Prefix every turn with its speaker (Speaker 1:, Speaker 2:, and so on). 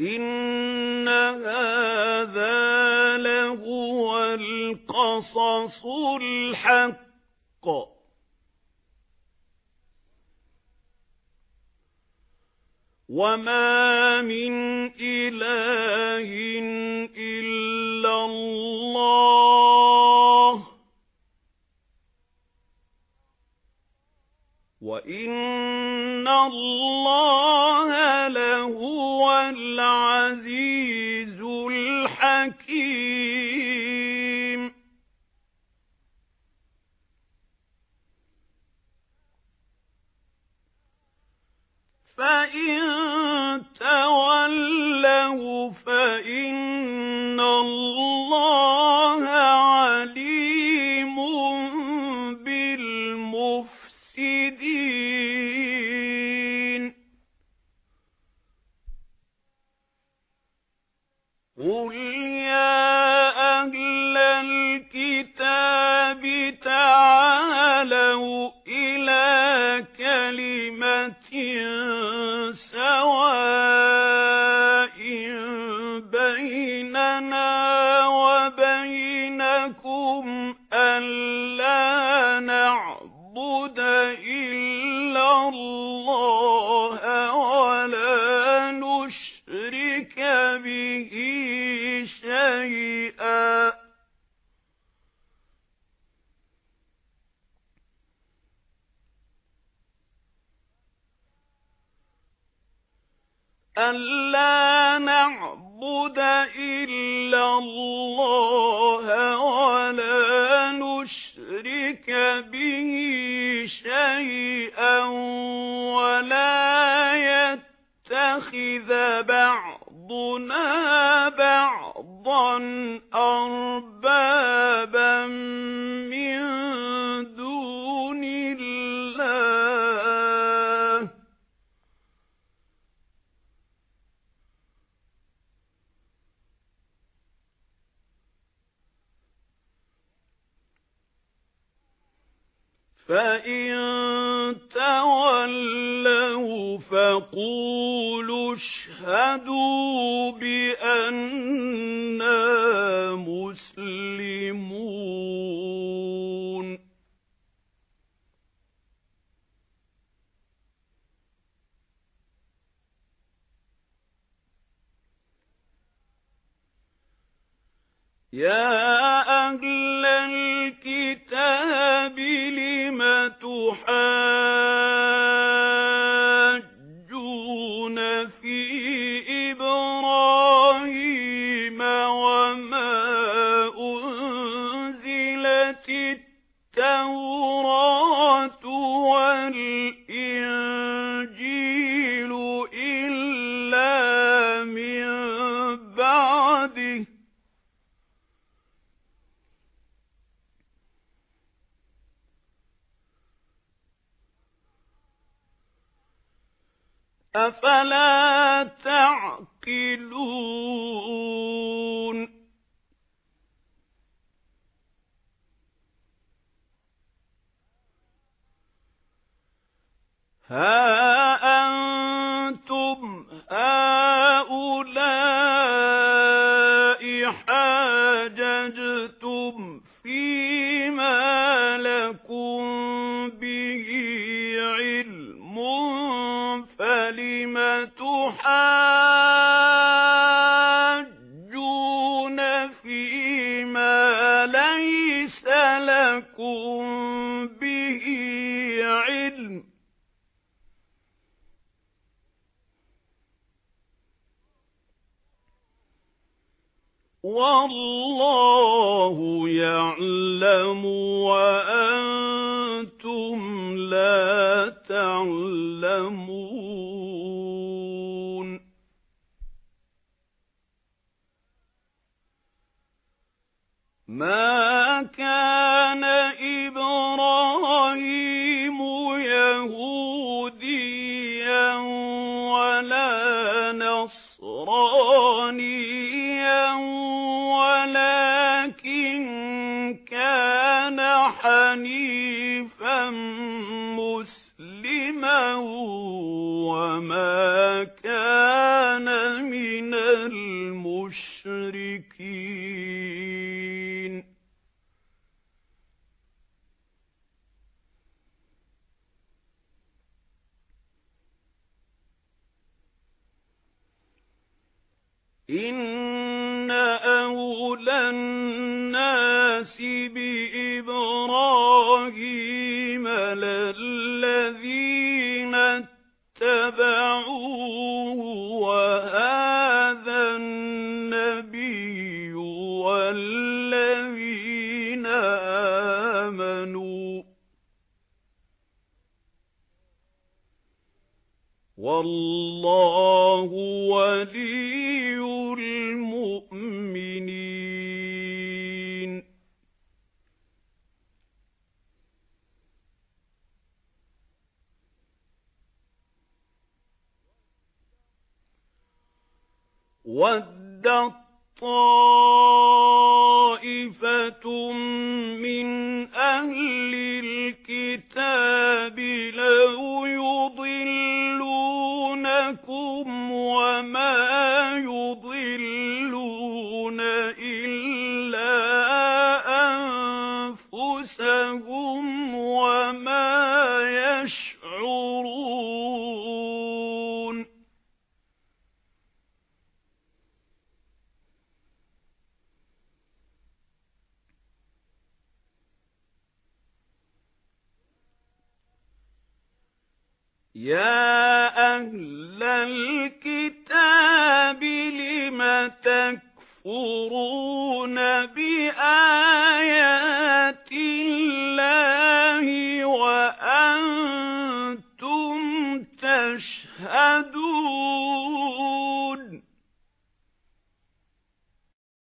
Speaker 1: إِنَّ هَذَا لَهُوَ الْقَصَصُ الْحَقُّ. وَمَا مِنْ إِلَٰهٍ الْعَزِيزُ الْحَكِيمُ. فَإِن قُلْ يَا أَهْلَ الْكِتَابِ تَعَالَوْا إِلَى كَلِمَةٍ سَوَاءٍ بَيْنَنَا وَبَيْنَكُمْ أَلَّا نَعْبُدَ إِلَّا أَلَّا نَعْبُدَ إِلَّا اللَّهَ وَلَا نُشْرِكَ فَإِن تَوَلَّوْا فَقُولُوا اشْهَدُوا بِأَنَّا مُسْلِمُونَ يَا تُحَاجُّونَ فِي أَفَلَا تَعْقِلُونَ؟ هَا أَنْتُمْ هَؤُلَاءِ حَاجَجْتُمْ فِيمَا لَكُمْ بِهِ عِلْمٌ فَلِمَ تُحَاجُّونَ فِيمَا لَيْسَ لَكُمْ بِهِ عِلْمٌ؟ وَاللَّهُ يَعْلَمُ وَأَنْتُمْ مَا كَانَ إِبْرَاهِيمُ يَهُودِيًّا وَلَا نَصْرَانِيًّا وَلَكِنْ كَانَ حَنِيفًا مُسْلِمًا وَمَا كَانَ مِنَ إِنَّ أَوْلَى النَّاسِ بِإِبْرَاهِيمَ لَلَّذِينَ اتَّبَعُوهُ وَهَذَا النَّبِيُّ وَالَّذِينَ آمَنُوا وَاللَّهُ وَلِيُّ وَدَّت طَّائِفَةٌ مِنْ أَهْلِ الْكِتَابِ يَا أَهْلَ الْكِتَابِ لِمَ تَكْفُرُونَ بِآيَاتِ